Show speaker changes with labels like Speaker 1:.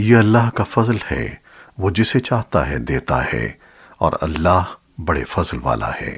Speaker 1: یہ اللہ کا فضل ہے، وہ جسے چاہتا ہے دیتا ہے، اور اللہ بڑے فضل والا ہے۔